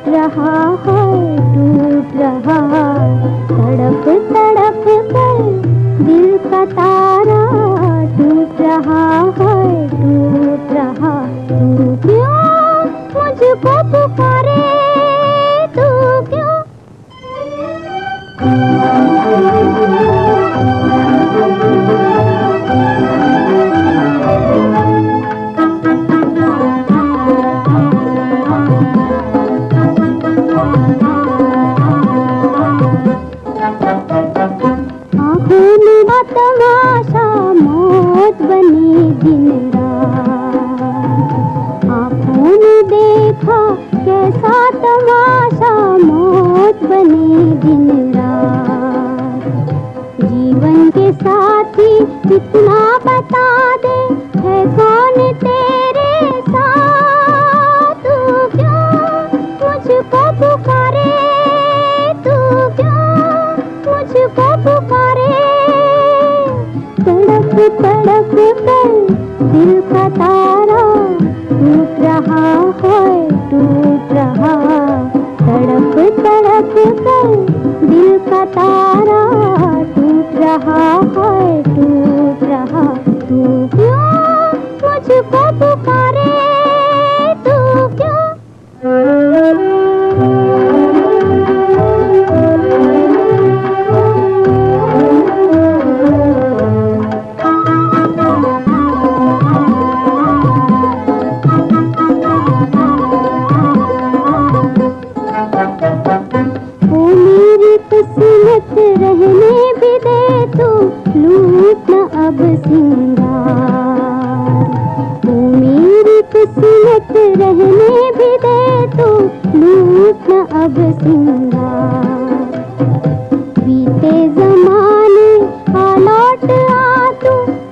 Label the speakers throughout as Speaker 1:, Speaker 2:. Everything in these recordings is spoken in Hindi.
Speaker 1: टूट रहा है टूट रहा तड़प तड़प कर दिल का तारा टूट रहा है टूट रहा तू क्यों मुझको पुकारे तू क्यों तमाशा मौत बनी दिन रात। आँखों ने देखा कैसा तमाशा मौत बनी दिन जीवन के साथ ही कितना बता दे, है को तड़प कर दिल का तारा टूट रहा है, टूट रहा। तड़प तड़प कर दिल का तारा टूट रहा है अब बीते जमाने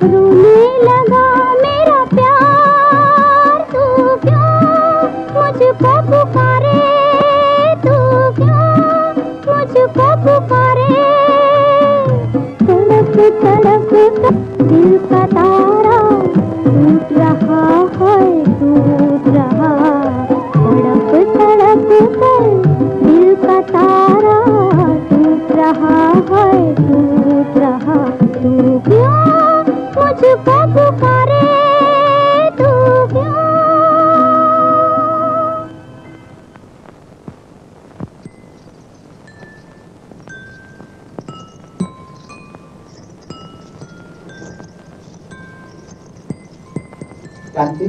Speaker 1: रोने लगा मेरा प्यार। तू क्यों मुझको पुकारे? तू क्यों मुझको पुकारे? तड़प तड़प साथ रहा तू क्यों? मुझको पुकारे तू क्यों?
Speaker 2: शांति?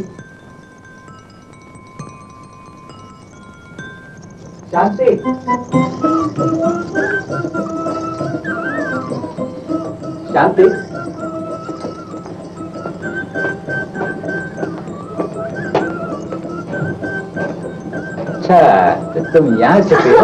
Speaker 2: शांति? đáng tiếc Chà, tôi nhá sẽ hiểu